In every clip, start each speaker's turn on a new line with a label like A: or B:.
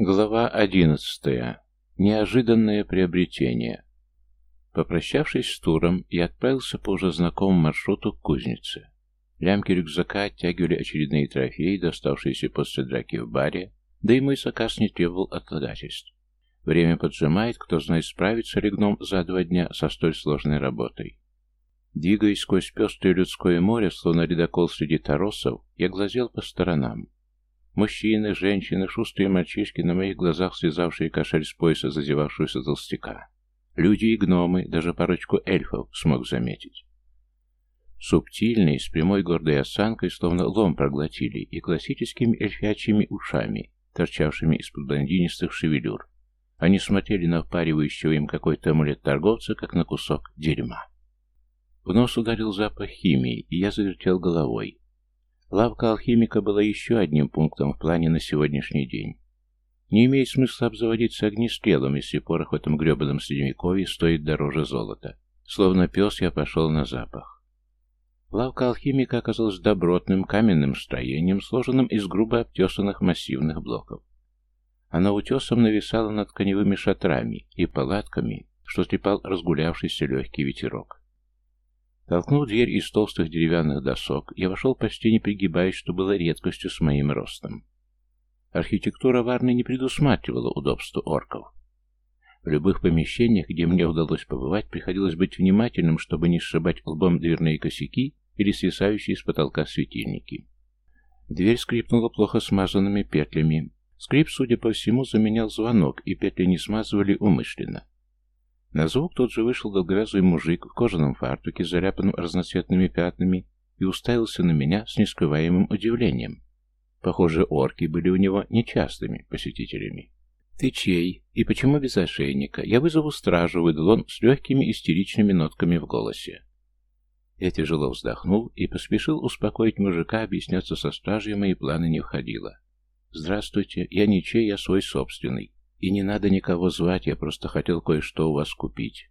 A: Глава одиннадцатая. Неожиданное приобретение. Попрощавшись с туром, я отправился по уже знакомому маршруту к кузнице. Лямки рюкзака оттягивали очередные трофеи, доставшиеся после драки в баре, да и мой заказ не требовал отлагательств. Время поджимает, кто знает, справится ли гном за два дня со столь сложной работой. Двигаясь сквозь пестрое людское море, словно ледокол среди торосов, я глазел по сторонам. Мужчины, женщины, шустрые мальчишки, на моих глазах связавшие кошель с пояса зазевавшегося толстяка. Люди и гномы, даже парочку эльфов смог заметить. Субтильные, с прямой гордой осанкой, словно лом проглотили, и классическими эльфячьими ушами, торчавшими из-под блондинистых шевелюр. Они смотрели на впаривающего им какой-то амулет торговца, как на кусок дерьма. В нос ударил запах химии, и я завертел головой. Лавка алхимика была еще одним пунктом в плане на сегодняшний день. Не имеет смысла обзаводиться огнестрелом, если порох в этом гребаном средневековье стоит дороже золота. Словно пес я пошел на запах. Лавка алхимика оказалась добротным каменным строением, сложенным из грубо обтесанных массивных блоков. Она утесом нависала над коневыми шатрами и палатками, что трепал разгулявшийся легкий ветерок. Толкнув дверь из толстых деревянных досок, я вошел почти не пригибаясь, что было редкостью с моим ростом. Архитектура Варны не предусматривала удобства орков. В любых помещениях, где мне удалось побывать, приходилось быть внимательным, чтобы не сшибать лбом дверные косяки или свисающие с потолка светильники. Дверь скрипнула плохо смазанными петлями. Скрип, судя по всему, заменял звонок, и петли не смазывали умышленно. На звук тот же вышел долговязый мужик в кожаном фартуке, заляпанном разноцветными пятнами, и уставился на меня с нескрываемым удивлением. Похоже, орки были у него нечастыми посетителями. «Ты чей? И почему без ошейника? Я вызову стражу», — выдал он с легкими истеричными нотками в голосе. Я тяжело вздохнул и поспешил успокоить мужика, объясняться со стражей мои планы не входило. «Здравствуйте, я ничей, я свой собственный. И не надо никого звать, я просто хотел кое-что у вас купить.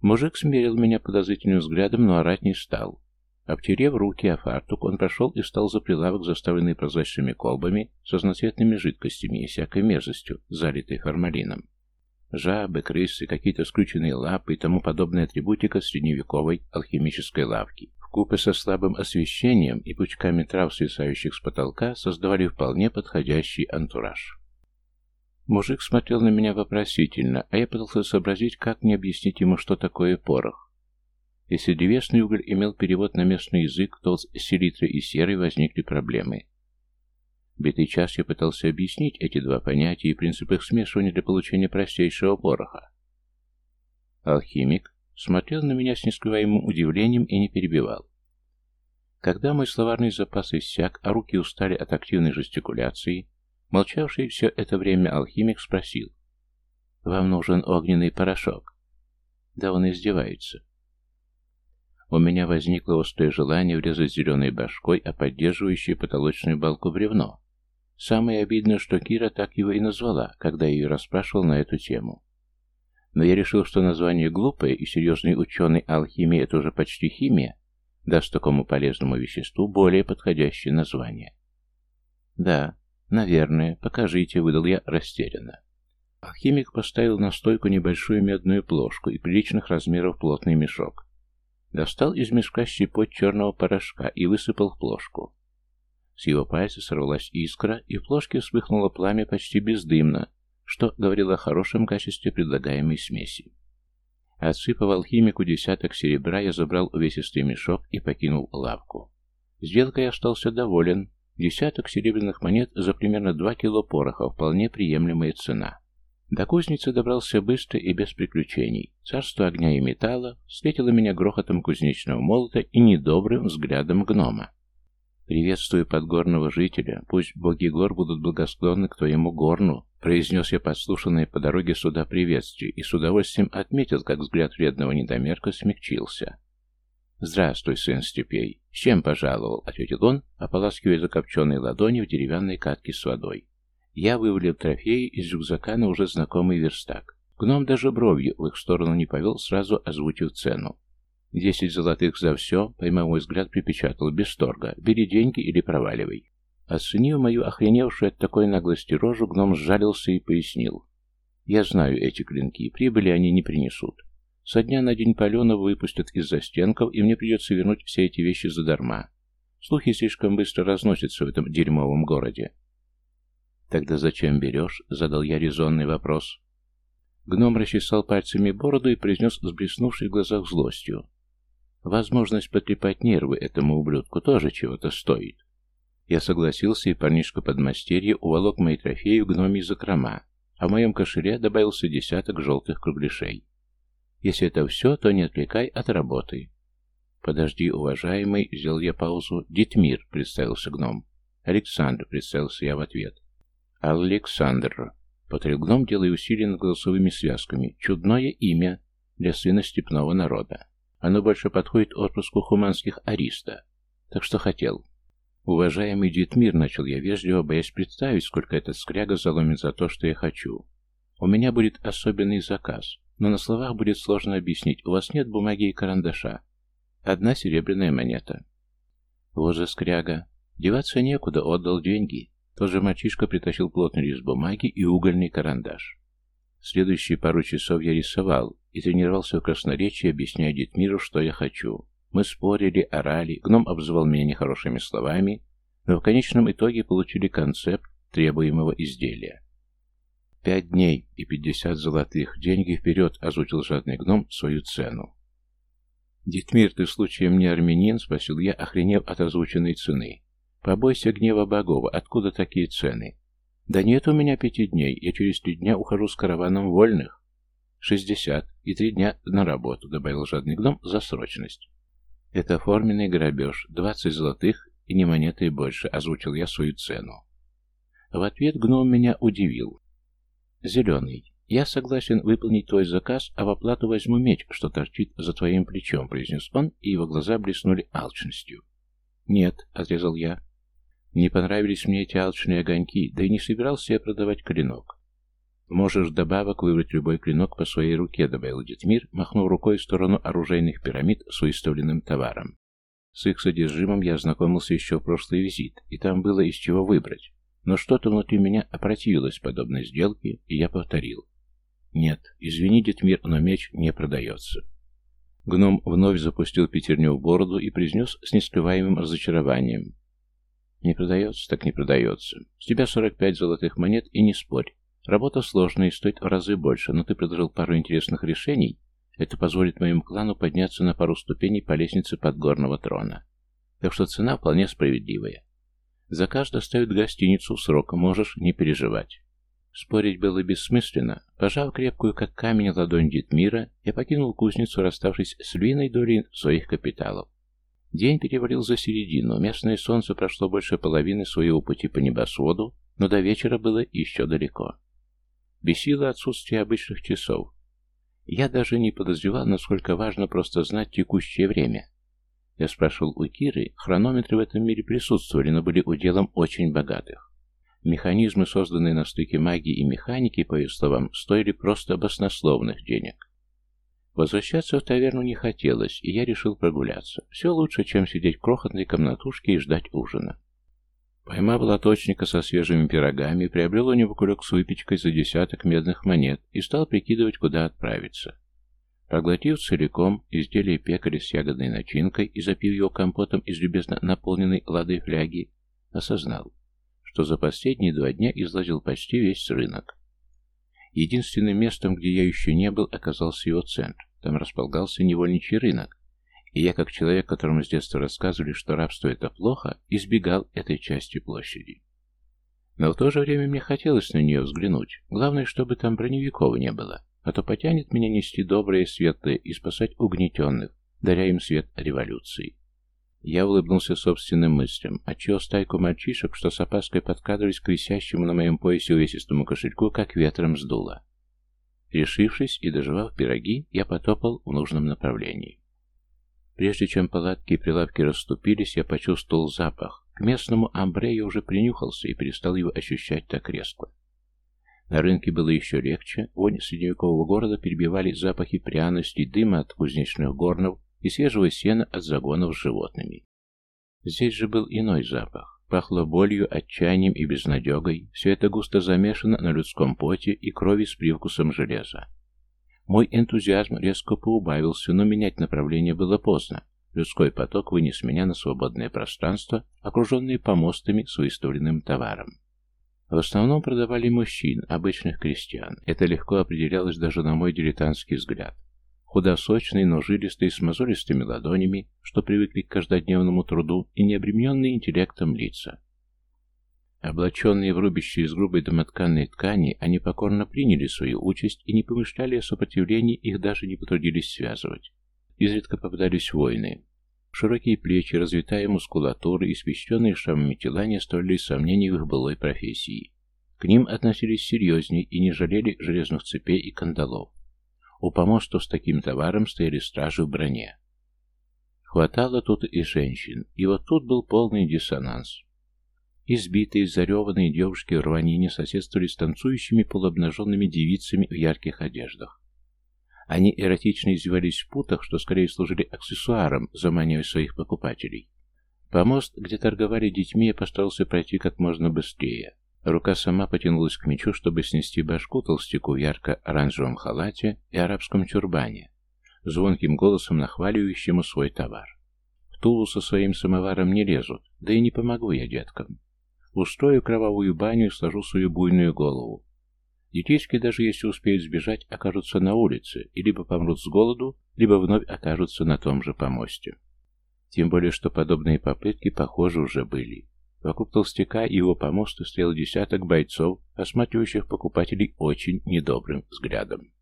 A: Мужик смерил меня подозрительным взглядом, но орать не стал. Обтерев руки о фартук, он прошел и встал за прилавок, заставленный прозрачными колбами, со разноцветными жидкостями и всякой мерзостью, залитой формалином. Жабы, крысы, какие-то скрученные лапы и тому подобная атрибутика средневековой алхимической лавки. Вкупе со слабым освещением и пучками трав, свисающих с потолка, создавали вполне подходящий антураж. Мужик смотрел на меня вопросительно, а я пытался сообразить, как мне объяснить ему, что такое порох. Если древесный уголь имел перевод на местный язык, то с селитрой и серой возникли проблемы. Битый час я пытался объяснить эти два понятия и принцип их смешивания для получения простейшего пороха. Алхимик смотрел на меня с нескрываемым удивлением и не перебивал. Когда мой словарный запас иссяк, а руки устали от активной жестикуляции, Молчавший все это время алхимик спросил. «Вам нужен огненный порошок?» Да он издевается. У меня возникло острое желание врезать зеленой башкой, а поддерживающее потолочную балку бревно. Самое обидное, что Кира так его и назвала, когда я ее расспрашивал на эту тему. Но я решил, что название глупое, и серьезный ученый алхимии — это уже почти химия, даст такому полезному веществу более подходящее название. Да, «Наверное. Покажите», — выдал я растерянно. Алхимик поставил на стойку небольшую медную плошку и приличных размеров плотный мешок. Достал из мешка щепоть черного порошка и высыпал в плошку. С его пальца сорвалась искра, и в плошке вспыхнуло пламя почти бездымно, что говорило о хорошем качестве предлагаемой смеси. Отсыпав алхимику десяток серебра, я забрал увесистый мешок и покинул лавку. Сделкой остался доволен, Десяток серебряных монет за примерно два кило пороха, вполне приемлемая цена. До кузницы добрался быстро и без приключений. Царство огня и металла встретило меня грохотом кузнечного молота и недобрым взглядом гнома. «Приветствую подгорного жителя. Пусть боги гор будут благосклонны к твоему горну», произнес я подслушанное по дороге сюда приветствие и с удовольствием отметил, как взгляд вредного недомерка смягчился. «Здравствуй, сын степей. С чем пожаловал?» — ответил он, ополаскивая закопченные ладони в деревянной катке с водой. Я вывалил трофеи из рюкзака на уже знакомый верстак. Гном даже бровью в их сторону не повел, сразу озвучив цену. «Десять золотых за все», — поймав мой взгляд, припечатал без торга. «Бери деньги или проваливай». Оценив мою охреневшую от такой наглости рожу, гном сжалился и пояснил. «Я знаю эти клинки, прибыли они не принесут. Со дня на день Паленова выпустят из застенков, и мне придется вернуть все эти вещи задарма. Слухи слишком быстро разносятся в этом дерьмовом городе». «Тогда зачем берешь?» — задал я резонный вопрос. Гном расчесал пальцами бороду и произнес с блеснувшей в глазах злостью. «Возможность потрепать нервы этому ублюдку тоже чего-то стоит». Я согласился, и парнишка подмастерье уволок мои трофеи в гномий закрома, а в моем кошеле добавился десяток желтых кругляшей. Если это все, то не отвлекай от работы. Подожди, уважаемый, сделал я паузу. Дитмир, представился гном. Александр, представился я в ответ. Александр. Повторил гном, делая усилия над голосовыми связками. Чудное имя для сына степного народа. Оно больше подходит отпуску хуманских ариста. Так что хотел. «Уважаемый Дитмир», — начал я вежливо, боясь представить, сколько этот скряга заломит за то, что я хочу. «У меня будет особенный заказ, но на словах будет сложно объяснить. У вас нет бумаги и карандаша. Одна серебряная монета». «Вот же скряга. Деваться некуда, отдал деньги». Тот же мальчишка притащил плотный лист бумаги и угольный карандаш. Следующие пару часов я рисовал и тренировался в красноречии, объясняя Дитмиру, что я хочу. Мы спорили, орали, гном обзывал меня нехорошими словами, но в конечном итоге получили концепт требуемого изделия. «Пять дней и пятьдесят золотых. Деньги вперед!» — озвучил жадный гном свою цену. «Дитмир, ты случаем не армянин?» — спросил я, охренев от озвученной цены. «Побойся гнева богов. Откуда такие цены?» «Да нет у меня пяти дней. Я через три дня ухожу с караваном вольных». «Шестьдесят. И три дня на работу», — добавил жадный гном за срочность. «Это форменный грабеж. Двадцать золотых и не монеты больше», — озвучил я свою цену. В ответ гном меня удивил. «Зеленый, я согласен выполнить твой заказ, а в оплату возьму меч, что торчит за твоим плечом», — произнес он, и его глаза блеснули алчностью. «Нет», — отрезал я. «Не понравились мне эти алчные огоньки, да и не собирался я продавать клинок. «Можешь добавок выбрать любой клинок по своей руке», — добавил Детмир, махнув рукой в сторону оружейных пирамид с выставленным товаром. С их содержимым я ознакомился еще в прошлый визит, и там было из чего выбрать. Но что-то внутри меня опротивилось подобной сделке, и я повторил. «Нет, извини, Детмир, но меч не продается». Гном вновь запустил пятерню в бороду и произнес с нескрываемым разочарованием. «Не продается, так не продается. С тебя сорок пять золотых монет и не спорь. Работа сложная и стоит в разы больше, но ты предложил пару интересных решений. Это позволит моему клану подняться на пару ступеней по лестнице подгорного трона. Так что цена вполне справедливая. Заказ доставят в гостиницу срока, можешь не переживать. Спорить было бессмысленно. Пожав крепкую, как камень, ладонь Дитмира, я покинул кузницу, расставшись с львиной долей своих капиталов. День перевалил за середину, местное солнце прошло больше половины своего пути по небосводу, но до вечера было еще далеко. Бесило отсутствие обычных часов. Я даже не подозревал, насколько важно просто знать текущее время. Я спрашивал у Киры, хронометры в этом мире присутствовали, но были уделом очень богатых. Механизмы, созданные на стыке магии и механики, по ее словам, стоили просто баснословных денег. Возвращаться в таверну не хотелось, и я решил прогуляться. Все лучше, чем сидеть в крохотной комнатушке и ждать ужина. Поймав лоточника со свежими пирогами, приобрел у него кулек с выпечкой за десяток медных монет и стал прикидывать, куда отправиться. Проглотив целиком изделие пекаря с ягодной начинкой и запив его компотом из любезно наполненной ладой фляги, осознал, что за последние два дня излазил почти весь рынок. Единственным местом, где я еще не был, оказался его центр. Там располагался невольничий рынок, и я, как человек, которому с детства рассказывали, что рабство это плохо, избегал этой части площади. Но в то же время мне хотелось на нее взглянуть. Главное, чтобы там броневиков не было, а то потянет меня нести доброе и и спасать угнетенных, даря им свет революции. Я улыбнулся собственным мыслям, отчего стайку мальчишек, что с опаской подкрадывались к висящему на моем поясе увесистому кошельку, как ветром сдуло. Решившись и доживав пироги, я потопал в нужном направлении. Прежде чем палатки и прилавки расступились, я почувствовал запах. К местному амбре я уже принюхался и перестал его ощущать так резко. На рынке было еще легче, вонь средневекового города перебивали запахи пряностей, дыма от кузнечных горнов и свежего сена от загонов с животными. Здесь же был иной запах. пахло болью, отчаянием и безнадегой, все это густо замешано на людском поте и крови с привкусом железа. Мой энтузиазм резко поубавился, но менять направление было поздно. Людской поток вынес меня на свободное пространство, окруженное помостами с выставленным товаром. В основном продавали мужчин, обычных крестьян. Это легко определялось даже на мой дилетантский взгляд. Худосочные, но жилистые, с мозолистыми ладонями, что привыкли к каждодневному труду, и необремененные интеллектом лица. Облаченные в рубище из грубой домотканной ткани, они покорно приняли свою участь и не помышляли о сопротивлении, их даже не потрудились связывать. Изредка попадались воины. Широкие плечи, развитая мускулатура и испещренные шрамами тела не оставляли сомнений в их былой профессии. К ним относились серьезней и не жалели железных цепей и кандалов. У помостов с таким товаром стояли стражи в броне. Хватало тут и женщин, и вот тут был полный диссонанс. Избитые, зареванные девушки в рванине соседствовали с танцующими полуобнаженными девицами в ярких одеждах. Они эротично извивались в путах, что скорее служили аксессуаром, заманивая своих покупателей. Помост, где торговали детьми, я постарался пройти как можно быстрее. Рука сама потянулась к мечу, чтобы снести башку толстяку в ярко-оранжевом халате и арабском тюрбане, звонким голосом нахваливающему свой товар. В Тулу со своим самоваром не лезут, да и не помогу я деткам. Устрою кровавую баню и сложу свою буйную голову. Детишки, даже если успеют сбежать, окажутся на улице и либо помрут с голоду, либо вновь окажутся на том же помосте. Тем более, что подобные попытки, похоже, уже были. Вокруг толстяка и его помоста стоял десяток бойцов, осматривающих покупателей очень недобрым взглядом.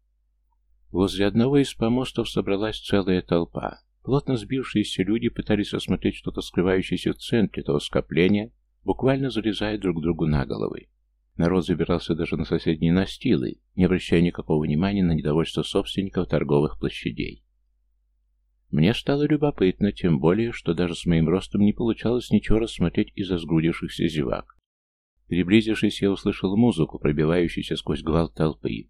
A: Возле одного из помостов собралась целая толпа. Плотно сбившиеся люди пытались осмотреть что-то скрывающееся в центре этого скопления, буквально залезая друг другу на головы. Народ забирался даже на соседние настилы, не обращая никакого внимания на недовольство собственников торговых площадей. Мне стало любопытно, тем более, что даже с моим ростом не получалось ничего рассмотреть из-за сгрудившихся зевак. Приблизившись, я услышал музыку, пробивающуюся сквозь гвалт толпы.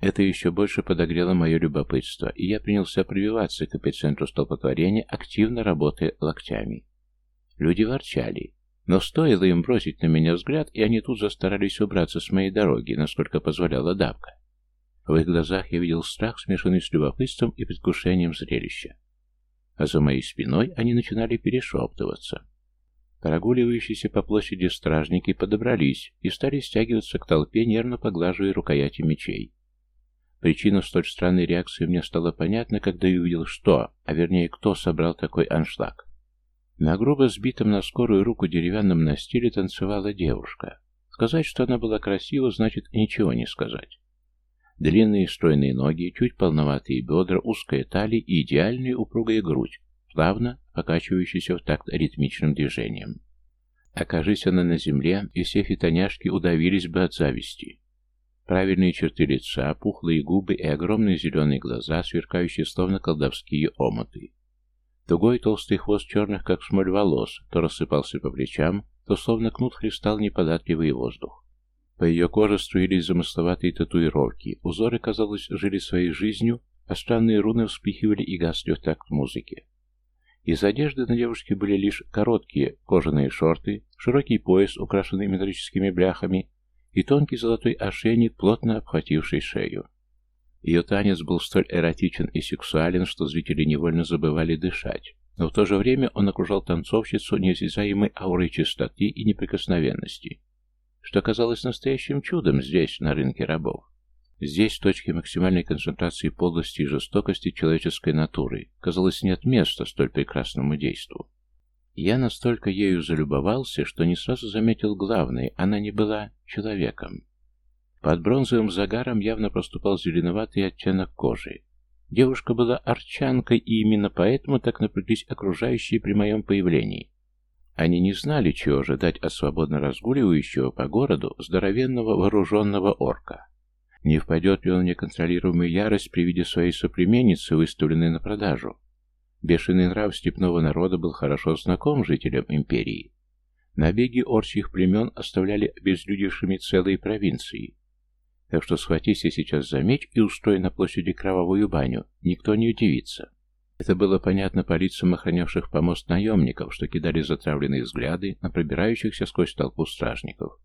A: Это еще больше подогрело мое любопытство, и я принялся пробиваться к эпицентру столпотворения, активно работая локтями. Люди ворчали. Но стоило им бросить на меня взгляд, и они тут же старались убраться с моей дороги, насколько позволяла давка. В их глазах я видел страх, смешанный с любопытством и предвкушением зрелища. А за моей спиной они начинали перешептываться. Прогуливающиеся по площади стражники подобрались и стали стягиваться к толпе, нервно поглаживая рукояти мечей. Причина столь странной реакции мне стала понятна, когда я увидел, что, а вернее, кто собрал такой аншлаг. На грубо сбитом на скорую руку деревянном настиле танцевала девушка. Сказать, что она была красива, значит ничего не сказать. Длинные стройные ноги, чуть полноватые бедра, узкая талия и идеальная упругая грудь, плавно покачивающаяся в такт ритмичным движением. Окажись она на земле, и все фитоняшки удавились бы от зависти. Правильные черты лица, пухлые губы и огромные зеленые глаза, сверкающие словно колдовские омуты. Тугой толстый хвост черных, как смоль волос, то рассыпался по плечам, то словно кнут хлестал неподатливый воздух. По ее коже струились замысловатые татуировки, узоры, казалось, жили своей жизнью, а странные руны вспихивали и гасли в такт музыки. Из одежды на девушке были лишь короткие кожаные шорты, широкий пояс, украшенный металлическими бляхами, и тонкий золотой ошейник, плотно обхвативший шею. Ее танец был столь эротичен и сексуален, что зрители невольно забывали дышать. Но в то же время он окружал танцовщицу неосязаемой аурой чистоты и неприкосновенности, что казалось настоящим чудом здесь, на рынке рабов. Здесь, в точке максимальной концентрации подлости и жестокости человеческой натуры, казалось, нет места столь прекрасному действу. Я настолько ею залюбовался, что не сразу заметил главное, она не была человеком. Под бронзовым загаром явно проступал зеленоватый оттенок кожи. Девушка была арчанкой, и именно поэтому так напряглись окружающие при моем появлении. Они не знали, чего ожидать от свободно разгуливающего по городу здоровенного вооруженного орка. Не впадет ли он в неконтролируемую ярость при виде своей соплеменницы, выставленной на продажу? Бешеный нрав степного народа был хорошо знаком жителям империи. Набеги орчьих племен оставляли обезлюдевшими целые провинции. Так что схватись я сейчас за меч и устрой на площади кровавую баню, никто не удивится. Это было понятно по лицам охранявших помост наемников, что кидали затравленные взгляды на пробирающихся сквозь толпу стражников.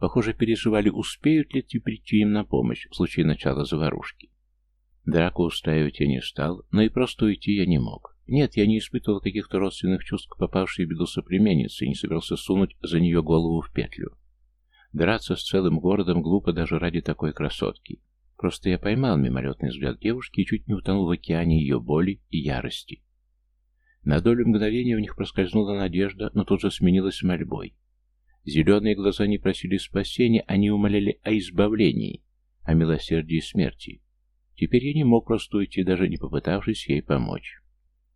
A: Похоже, переживали, успеют ли те прийти им на помощь в случае начала заварушки. Драку устраивать я не стал, но и просто уйти я не мог. Нет, я не испытывал каких-то родственных чувств к попавшей в беду соплеменнице и не собирался сунуть за нее голову в петлю. Драться с целым городом глупо даже ради такой красотки. Просто я поймал мимолетный взгляд девушки и чуть не утонул в океане ее боли и ярости. На долю мгновения в них проскользнула надежда, но тут же сменилась мольбой. Зеленые глаза не просили спасения, они умоляли о избавлении, о милосердии смерти. Теперь я не мог просто уйти, даже не попытавшись ей помочь.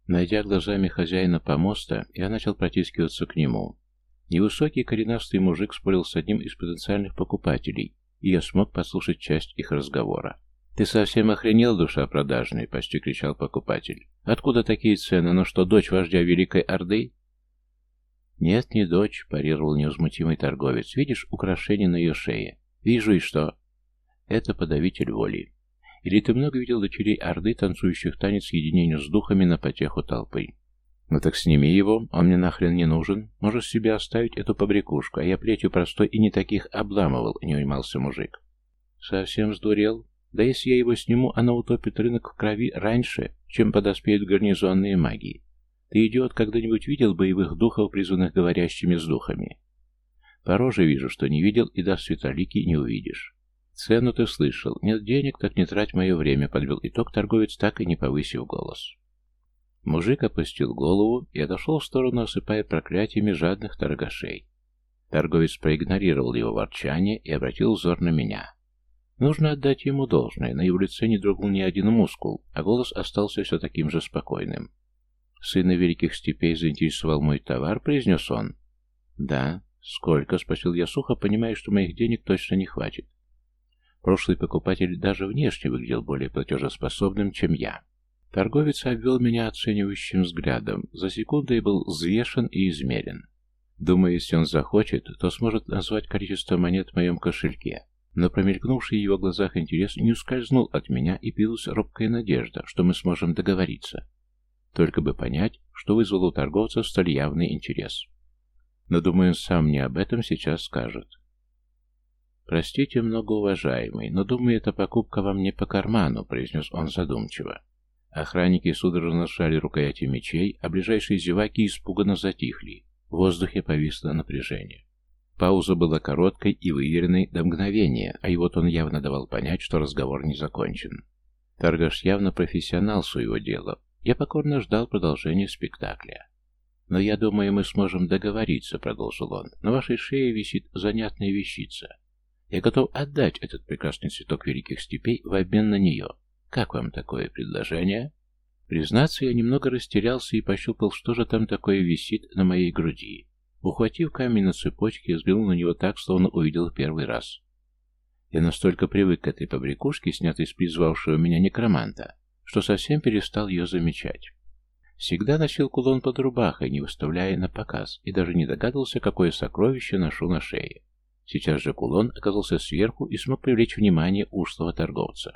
A: Найдя глазами хозяина помоста, я начал протискиваться к нему. Невысокий коренастый мужик спорил с одним из потенциальных покупателей, и я смог послушать часть их разговора. «Ты совсем охренел, душа продажная?» — почти кричал покупатель. «Откуда такие цены? Ну что, дочь вождя Великой Орды?» «Нет, не дочь», — парировал невозмутимый торговец. «Видишь украшение на ее шее?» «Вижу, и что?» «Это подавитель воли. Или ты много видел дочерей Орды, танцующих танец единению с духами на потеху толпы? Ну так сними его, он мне нахрен не нужен. Можешь себе оставить эту побрякушку, а я плетью простой и не таких обламывал, не унимался мужик. Совсем сдурел? Да если я его сниму, она утопит рынок в крови раньше, чем подоспеют гарнизонные магии. Ты, идиот, когда-нибудь видел боевых духов, призванных говорящими с духами? По роже вижу, что не видел, и до светолики не увидишь. «Цену ты слышал. Нет денег, так не трать мое время», — подвел итог торговец, так и не повысив голос. Мужик опустил голову и отошел в сторону, осыпая проклятиями жадных торгашей. Торговец проигнорировал его ворчание и обратил взор на меня. Нужно отдать ему должное, на его лице не дрогнул ни один мускул, а голос остался все таким же спокойным. «Сына великих степей заинтересовал мой товар», — произнес он. «Да». «Сколько?» — спросил я сухо, понимая, что моих денег точно не хватит. Прошлый покупатель даже внешне выглядел более платежеспособным, чем я. Торговец обвел меня оценивающим взглядом. За секунду я был взвешен и измерен. Думаю, если он захочет, то сможет назвать количество монет в моем кошельке. Но промелькнувший в его глазах интерес не ускользнул от меня, и пилась робкая надежда, что мы сможем договориться. Только бы понять, что вызвало у торговца столь явный интерес. Но, думаю, сам мне об этом сейчас скажет. «Простите, многоуважаемый, но, думаю, эта покупка вам не по карману», — произнес он задумчиво. Охранники судорожно сжали рукояти мечей, а ближайшие зеваки испуганно затихли. В воздухе повисло напряжение. Пауза была короткой и выверенной до мгновения, а его тон явно давал понять, что разговор не закончен. Торгаш явно профессионал своего дела. Я покорно ждал продолжения спектакля. «Но я думаю, мы сможем договориться», — продолжил он. «На вашей шее висит занятная вещица. Я готов отдать этот прекрасный цветок великих степей в обмен на нее. Как вам такое предложение? Признаться, я немного растерялся и пощупал, что же там такое висит на моей груди. Ухватив камень на цепочке, я взглянул на него так, словно увидел в первый раз. Я настолько привык к этой побрякушке, снятой с призвавшего меня некроманта, что совсем перестал ее замечать. Всегда носил кулон под рубахой, не выставляя на показ, и даже не догадывался, какое сокровище ношу на шее. Сейчас же кулон оказался сверху и смог привлечь внимание ушлого торговца.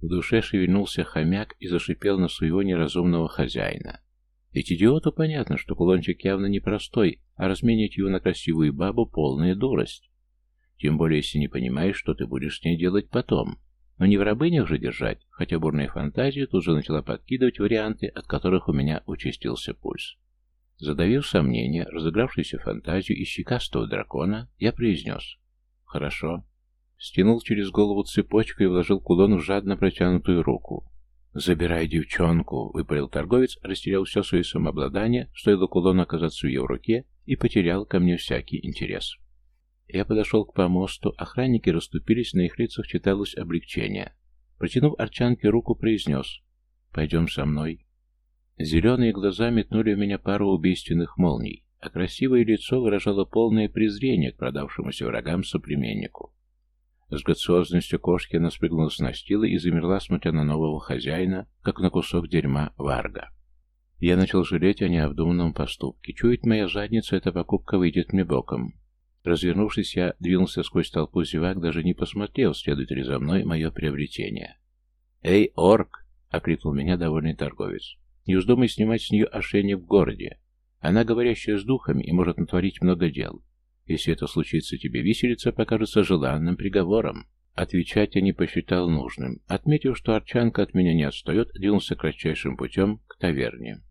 A: В душе шевельнулся хомяк и зашипел на своего неразумного хозяина. Ведь идиоту понятно, что кулончик явно непростой, а разменять его на красивую бабу — полная дурость. Тем более, если не понимаешь, что ты будешь с ней делать потом. Но не в рабынях же держать, хотя бурная фантазия тут же начала подкидывать варианты, от которых у меня участился пульс. Задавив сомнения, разыгравшуюся фантазию и щекастого дракона, я произнес «Хорошо». Стянул через голову цепочку и вложил кулон в жадно протянутую руку. «Забирай девчонку!» — выпалил торговец, растерял все свое самообладание, стоило кулону оказаться в ее руке, и потерял ко мне всякий интерес. Я подошел к помосту, охранники расступились, на их лицах читалось облегчение. Протянув Арчанке руку, произнес «Пойдем со мной». Зеленые глаза метнули в меня пару убийственных молний, а красивое лицо выражало полное презрение к продавшемуся врагам соплеменнику. С грациозностью кошки она спрыгнула с настила и замерла, смотря на нового хозяина, как на кусок дерьма варга. Я начал жалеть о необдуманном поступке. Чует моя задница, эта покупка выйдет мне боком. Развернувшись, я двинулся сквозь толпу зевак, даже не посмотрел, следует ли за мной мое приобретение. «Эй, орк!» — окликнул меня довольный торговец. Не вздумай снимать с нее ошейник в городе. Она говорящая с духами и может натворить много дел. Если это случится тебе, виселица покажется желанным приговором. Отвечать я не посчитал нужным. Отметив, что Арчанка от меня не отстает, двинулся кратчайшим путем к таверне.